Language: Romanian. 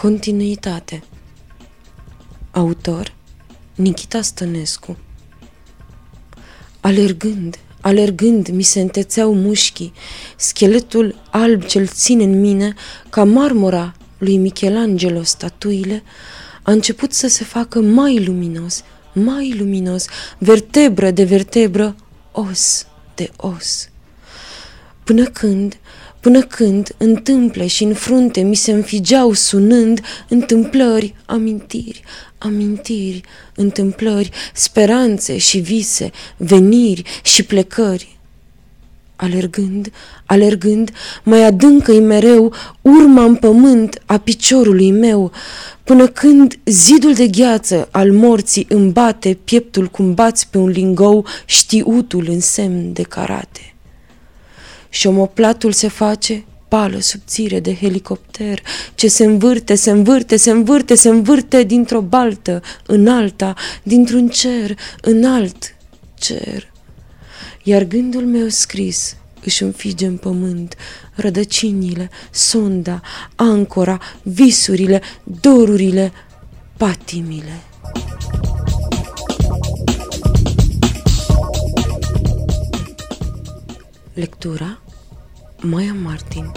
Continuitate. Autor Nikita Stănescu. Alergând, alergând, mi se întețeau mușchii, scheletul alb ce-l ține în mine, ca marmura lui Michelangelo statuile, a început să se facă mai luminos, mai luminos, vertebră de vertebră, os de os. Până când, până când întâmple și în frunte mi se înfigeau sunând întâmplări, amintiri, amintiri, întâmplări, speranțe și vise, veniri și plecări. Alergând, alergând, mai adâncă-i mereu urma în pământ a piciorului meu, până când zidul de gheață al morții îmi bate pieptul cum bați pe un lingou știutul în semn de karate. Și omoplatul se face pală subțire de helicopter, ce se învârte, se învârte, se învârte, se învârte dintr-o baltă în alta, dintr-un cer în alt cer. Iar gândul meu scris își înfige în pământ rădăcinile, sonda, ancora, visurile, dorurile, patimile. Lectura Maya Martin